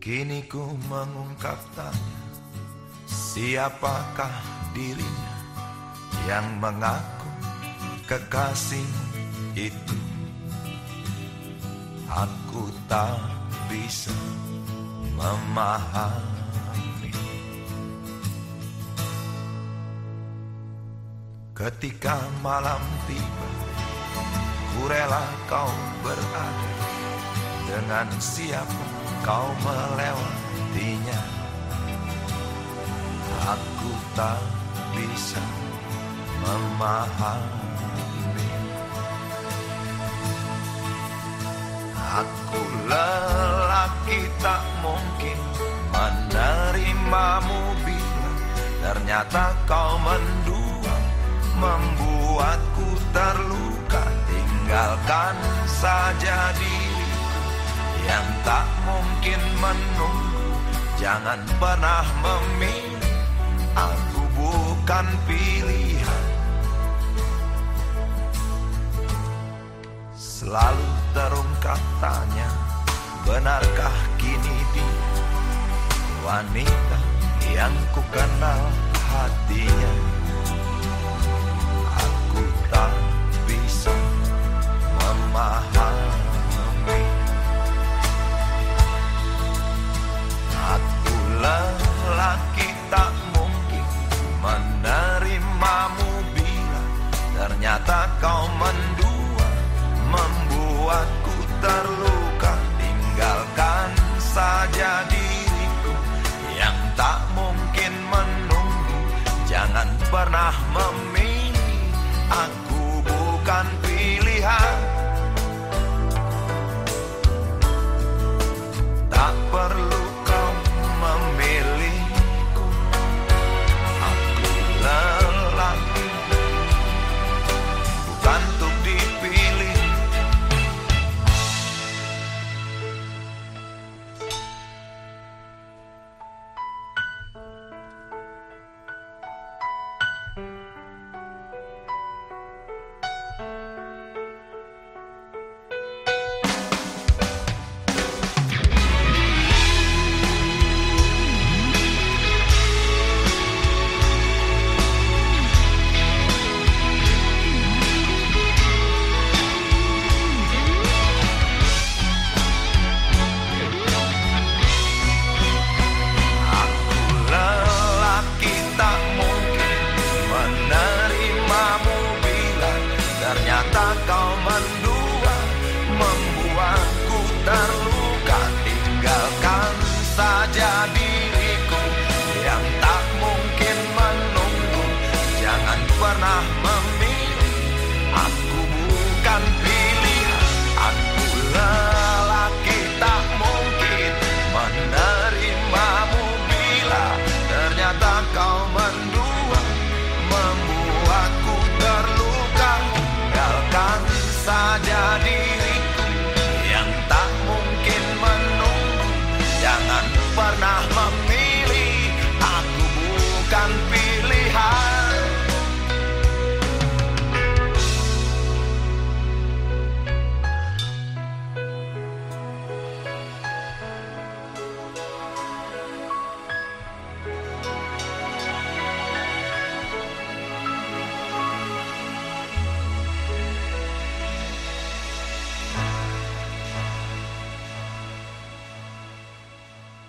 Kini ku mengungkap tanya Siapakah dirinya Yang mengaku kekasih itu? Aku tak bisa memahami. Ketika malam tiba Ku rela kau berada Dengan siapa kau melewatinya. Aku tak bisa memahami Aku lelaki tak mungkin menerimamu bila Ternyata kau mendua membuatku terluka. Tinggalkan saja diri yang tak mungkin menunggu. Jangan pernah memilih Aku bukan pilihan. Selalu terungkap tanya Benarkah kini dia? Wanita yang ku kenal hatinya terluka Tinggalkan saja diriku yang tak mungkin menunggu. Jangan pernah memilih aku bukan pilihan pernah memilih. Aku bukan